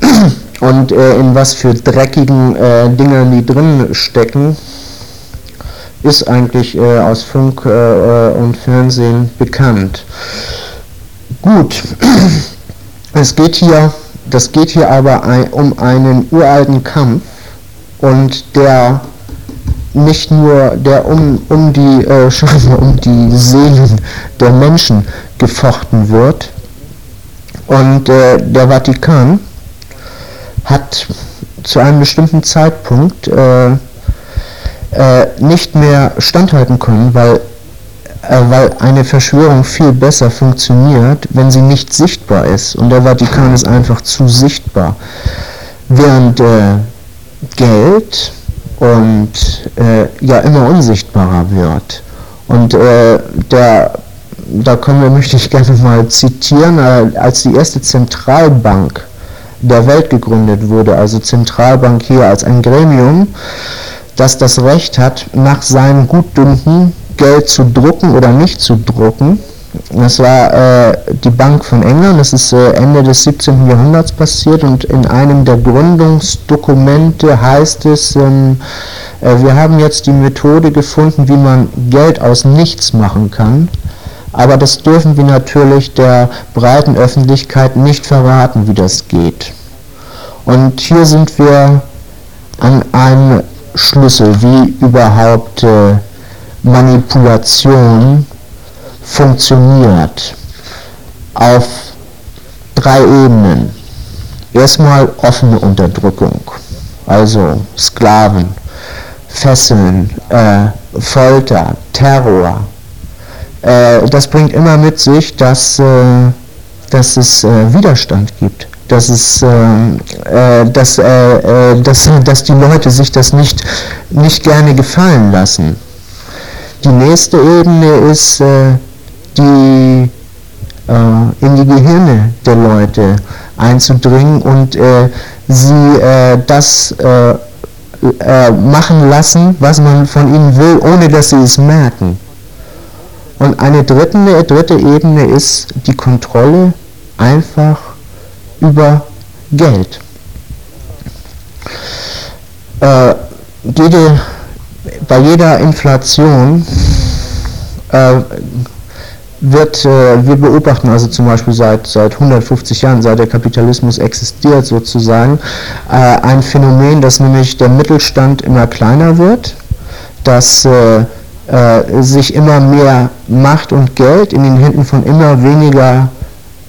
und äh, in was für dreckigen äh, Dingern die drin stecken, ist eigentlich äh, aus Funk äh, äh, und Fernsehen bekannt. Gut, es geht hier, das geht hier aber ein, um einen uralten Kampf und der nicht nur der um, um die äh, um die Seelen der Menschen gefochten wird. Und äh, der Vatikan hat zu einem bestimmten Zeitpunkt äh, äh, nicht mehr standhalten können, weil, weil eine Verschwörung viel besser funktioniert, wenn sie nicht sichtbar ist. Und der Vatikan ist einfach zu sichtbar. Während äh, Geld und äh, ja immer unsichtbarer wird. Und äh, der da können wir, möchte ich gerne mal zitieren, als die erste Zentralbank der Welt gegründet wurde, also Zentralbank hier als ein Gremium, das das Recht hat, nach seinem Gutdünken Geld zu drucken oder nicht zu drucken. Das war äh, die Bank von England, das ist äh, Ende des 17. Jahrhunderts passiert und in einem der Gründungsdokumente heißt es, ähm, äh, wir haben jetzt die Methode gefunden, wie man Geld aus nichts machen kann Aber das dürfen wir natürlich der breiten Öffentlichkeit nicht verraten, wie das geht. Und hier sind wir an einem Schlüssel, wie überhaupt äh, Manipulation funktioniert. Auf drei Ebenen. Erstmal offene Unterdrückung, also Sklaven, Fesseln, äh, Folter, Terror. Äh, das bringt immer mit sich, dass, äh, dass es äh, Widerstand gibt dass, es, äh, äh, dass, äh, äh, dass, dass die Leute sich das nicht, nicht gerne gefallen lassen. Die nächste Ebene ist, äh, die äh, in die Gehirne der Leute einzudringen und sie das machen lassen, was man von ihnen will, ohne dass sie es merken. Und eine dritte, dritte Ebene ist die Kontrolle einfach über Geld. Äh, jede, bei jeder Inflation äh, wird, äh, wir beobachten also zum Beispiel seit, seit 150 Jahren, seit der Kapitalismus existiert sozusagen, äh, ein Phänomen, dass nämlich der Mittelstand immer kleiner wird, dass äh, äh, sich immer mehr Macht und Geld in den Händen von immer weniger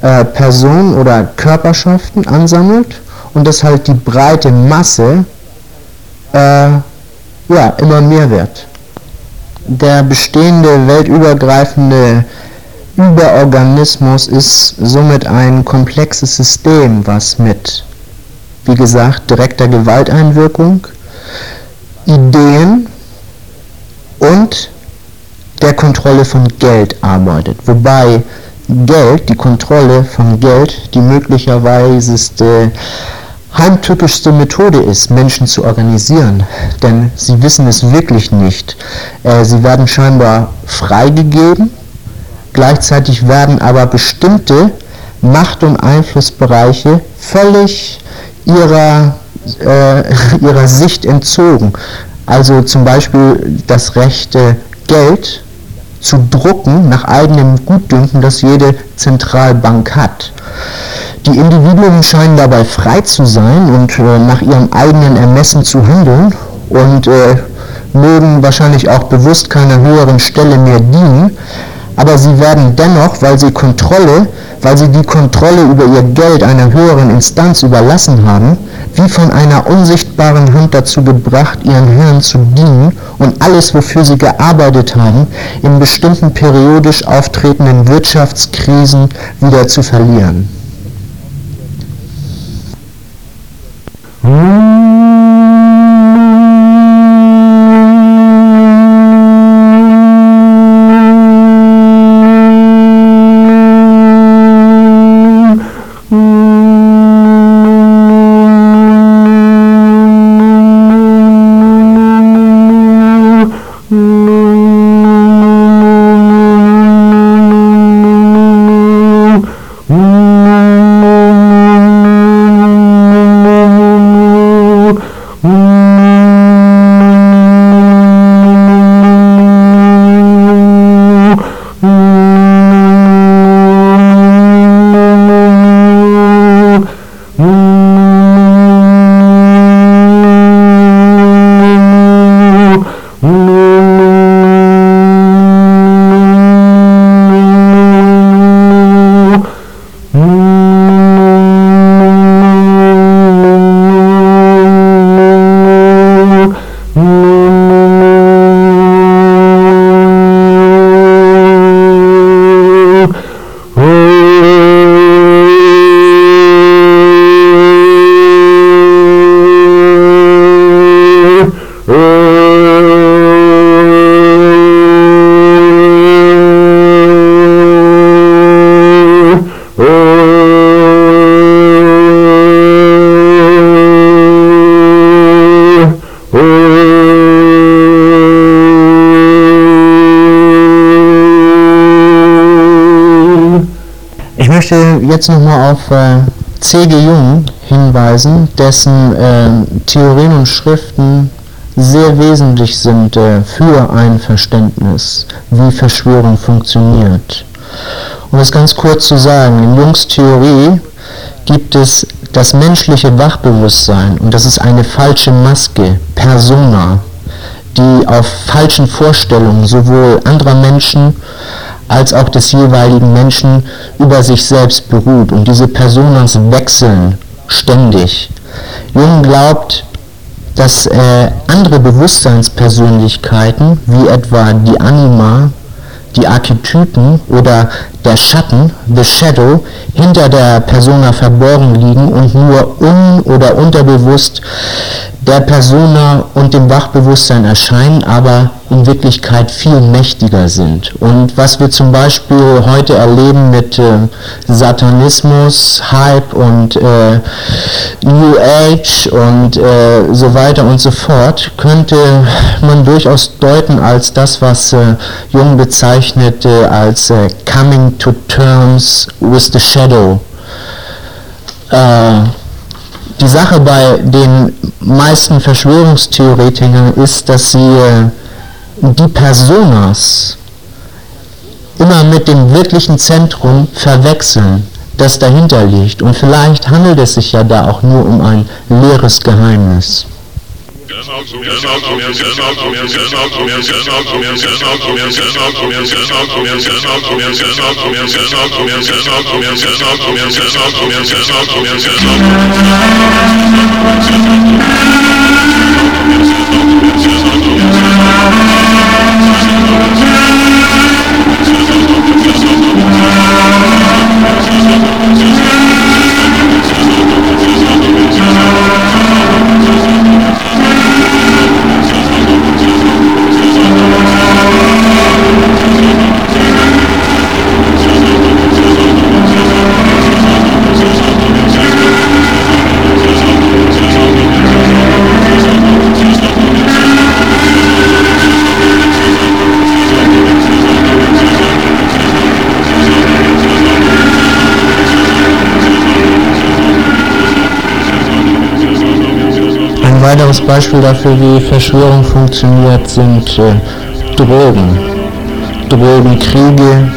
äh, Personen oder Körperschaften ansammelt und dass halt die breite Masse ja, immer mehr wird. Der bestehende weltübergreifende Überorganismus ist somit ein komplexes System, was mit, wie gesagt, direkter Gewalteinwirkung, Ideen und der Kontrolle von Geld arbeitet. Wobei Geld, die Kontrolle von Geld, die möglicherweise heimtückischste Methode ist, Menschen zu organisieren. Denn sie wissen es wirklich nicht. Äh, sie werden scheinbar freigegeben, gleichzeitig werden aber bestimmte Macht- und Einflussbereiche völlig ihrer, äh, ihrer Sicht entzogen. Also zum Beispiel das rechte Geld zu drucken nach eigenem Gutdünken, das jede Zentralbank hat. Die Individuen scheinen dabei frei zu sein und äh, nach ihrem eigenen Ermessen zu handeln und äh, mögen wahrscheinlich auch bewusst keiner höheren Stelle mehr dienen, aber sie werden dennoch, weil sie Kontrolle, weil sie die Kontrolle über ihr Geld einer höheren Instanz überlassen haben, wie von einer unsichtbaren Hand dazu gebracht, ihren Herrn zu dienen und alles, wofür sie gearbeitet haben, in bestimmten periodisch auftretenden Wirtschaftskrisen wieder zu verlieren. Jetzt nochmal auf äh, C.G. Jung hinweisen, dessen äh, Theorien und Schriften sehr wesentlich sind äh, für ein Verständnis, wie Verschwörung funktioniert. Um es ganz kurz zu sagen, in Jungs Theorie gibt es das menschliche Wachbewusstsein und das ist eine falsche Maske, Persona, die auf falschen Vorstellungen sowohl anderer Menschen als auch des jeweiligen Menschen über sich selbst beruht. Und diese Personas wechseln ständig. Jung glaubt, dass äh, andere Bewusstseinspersönlichkeiten, wie etwa die Anima, die Archetypen oder der Schatten, the Shadow, hinter der Persona verborgen liegen und nur un- oder unterbewusst der Persona und dem Wachbewusstsein erscheinen, aber in Wirklichkeit viel mächtiger sind. Und was wir zum Beispiel heute erleben mit äh, Satanismus, Hype und äh, New Age und äh, so weiter und so fort, könnte man durchaus deuten als das, was äh, Jung bezeichnete als äh, Coming to Terms with the Shadow. Äh, die Sache bei den meisten Verschwörungstheoretikern ist, dass sie die Personas immer mit dem wirklichen Zentrum verwechseln, das dahinter liegt. Und vielleicht handelt es sich ja da auch nur um ein leeres Geheimnis. Ein weiteres Beispiel dafür, wie Verschwörung funktioniert, sind äh, Drogen. Drogenkriege.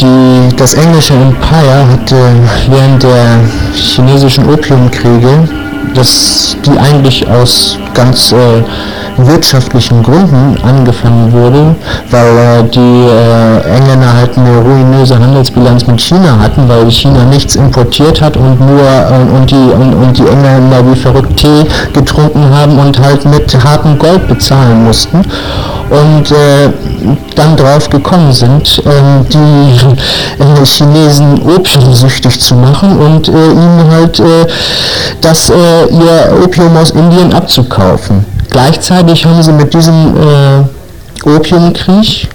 Die, das englische Empire hatte während der chinesischen Opiumkriege, das, die eigentlich aus ganz äh, wirtschaftlichen Gründen angefangen wurde, weil äh, die äh, Engländer halt eine ruinöse Handelsbilanz mit China hatten, weil China nichts importiert hat und nur äh, und, die, und, und die Engländer wie verrückt Tee getrunken haben und halt mit hartem Gold bezahlen mussten und äh, dann drauf gekommen sind, äh, die äh, Chinesen opiumsüchtig zu machen und ihnen halt das, ihr Opium aus Indien abzukaufen. Gleichzeitig haben sie mit diesem äh, Opiumkrieg,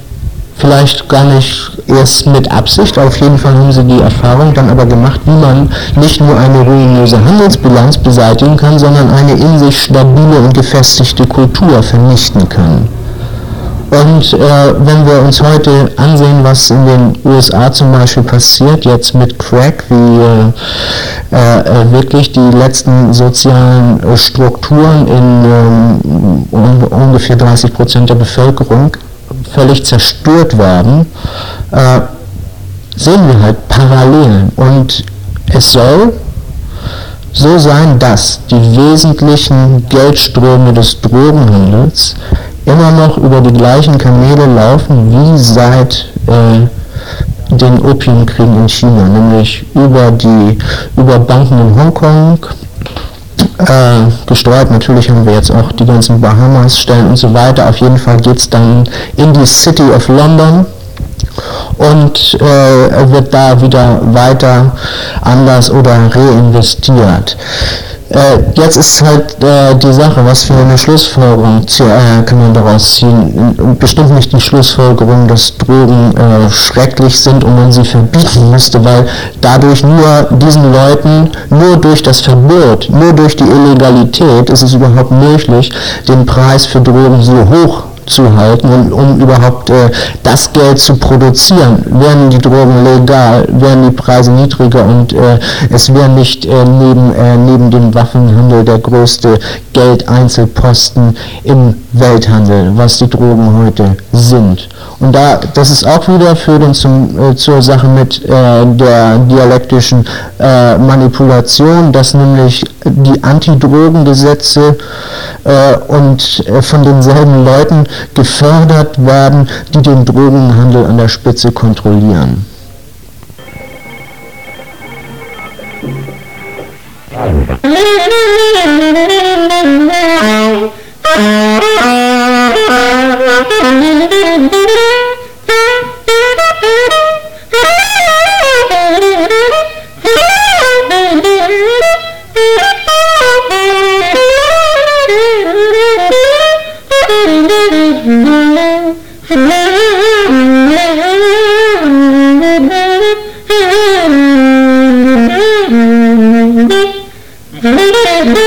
vielleicht gar nicht erst mit Absicht, auf jeden Fall haben sie die Erfahrung dann aber gemacht, wie man nicht nur eine ruinöse Handelsbilanz beseitigen kann, sondern eine in sich stabile und gefestigte Kultur vernichten kann. Und äh, wenn wir uns heute ansehen, was in den USA zum Beispiel passiert, jetzt mit Crack, wie äh, äh, wirklich die letzten sozialen äh, Strukturen in ähm, un ungefähr 30 Prozent der Bevölkerung völlig zerstört werden, äh, sehen wir halt Parallelen. Und es soll so sein, dass die wesentlichen Geldströme des Drogenhandels immer noch über die gleichen Kanäle laufen wie seit äh, den Opiumkriegen in China, nämlich über die über Banken in Hongkong, äh, gesteuert. Natürlich haben wir jetzt auch die ganzen Bahamas-Stellen und so weiter. Auf jeden Fall geht es dann in die City of London und äh, wird da wieder weiter anders oder reinvestiert. Äh, jetzt ist halt äh, die Sache, was für eine Schlussfolgerung äh, kann man daraus ziehen. Bestimmt nicht die Schlussfolgerung, dass Drogen äh, schrecklich sind und man sie verbieten müsste, weil dadurch nur diesen Leuten, nur durch das Verbot, nur durch die Illegalität ist es überhaupt möglich, den Preis für Drogen so hoch zu halten und um überhaupt äh, das Geld zu produzieren. Wären die Drogen legal, wären die Preise niedriger und äh, es wäre nicht äh, neben, äh, neben dem Waffenhandel der größte Geldeinzelposten im Welthandel, was die Drogen heute sind. Und da, das ist auch wieder für den zum, äh, zur Sache mit äh, der dialektischen Manipulation, dass nämlich die Antidrogengesetze äh, und äh, von denselben Leuten gefördert werden, die den Drogenhandel an der Spitze kontrollieren.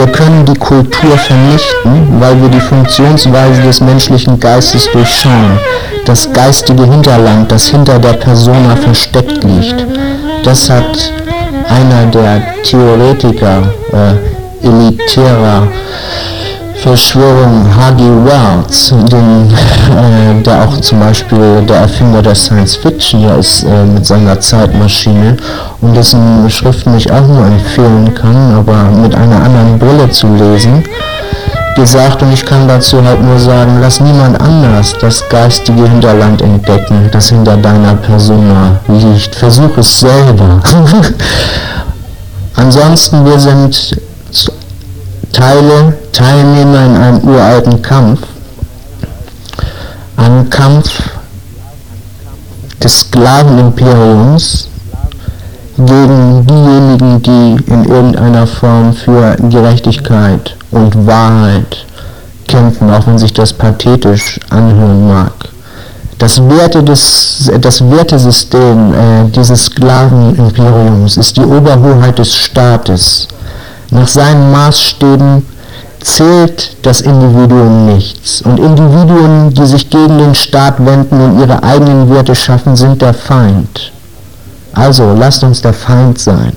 Wir können die Kultur vernichten, weil wir die Funktionsweise des menschlichen Geistes durchschauen, das geistige Hinterland, das hinter der Persona versteckt liegt. Das hat einer der Theoretiker äh, elitärer Verschwörung H.G. Wells, den, äh, der auch zum Beispiel der Erfinder der Science Fiction ist äh, mit seiner Zeitmaschine und dessen Schriften ich auch nur empfehlen kann, aber mit einer anderen Brille zu lesen, gesagt und ich kann dazu halt nur sagen, lass niemand anders das geistige Hinterland entdecken, das hinter deiner Persona liegt. Versuch es selber. Ansonsten, wir sind Teile, Teilnehmer in einem uralten Kampf, einem Kampf des Sklavenimperiums gegen diejenigen, die in irgendeiner Form für Gerechtigkeit und Wahrheit kämpfen, auch wenn sich das pathetisch anhören mag. Das, Werte des, das Wertesystem äh, dieses Sklavenimperiums ist die Oberhoheit des Staates. Nach seinen Maßstäben zählt das Individuum nichts. Und Individuen, die sich gegen den Staat wenden und ihre eigenen Werte schaffen, sind der Feind. Also lasst uns der Feind sein.